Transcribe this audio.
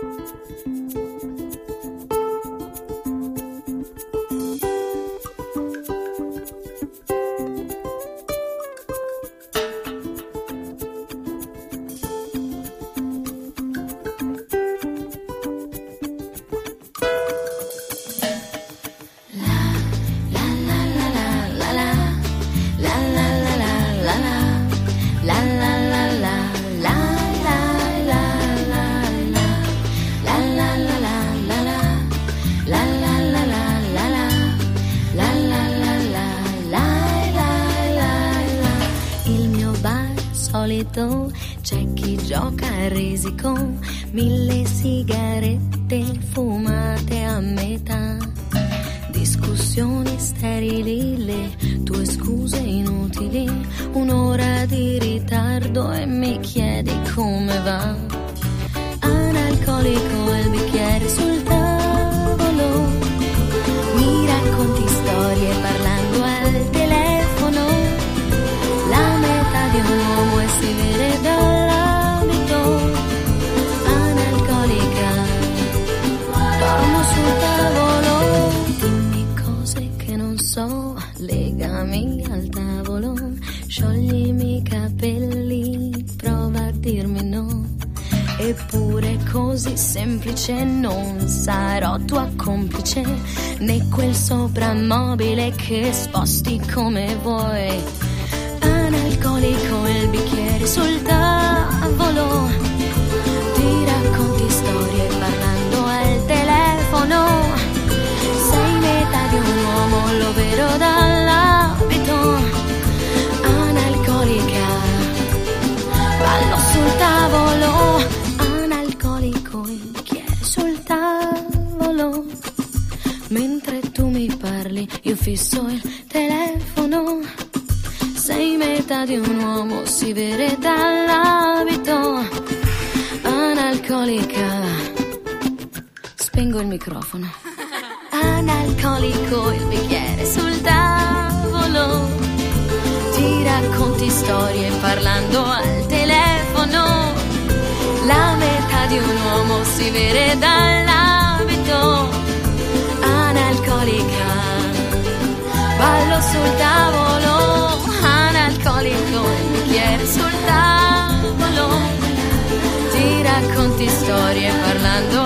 フフフフ。Solito c'è chi gioca a risico, mille sigarette fumate a metà. Discussioni sterili, le tue scuse inutili, un'ora di ritardo e mi chiedi come va. Analcolico al tavolo, scioglimi i capelli, prova a dirmi no. Eppure così semplice non sarò tua complice né quel soprammobile che sposti come vuoi. Analcolico il bicchiere sul tavolo. Sul tavolo. Mentre tu mi parli, io fisso il telefono. Sei metà di un uomo, si vede dall'abito. Analcolica. Spengo il microfono. Analcolico, il bicchiere sul tavolo. Ti racconti storie parlando al si vede dall'abito. Analcolica. Ballo sul tavolo, analcolico, il bicchiere sul tavolo. Ti racconti storie parlando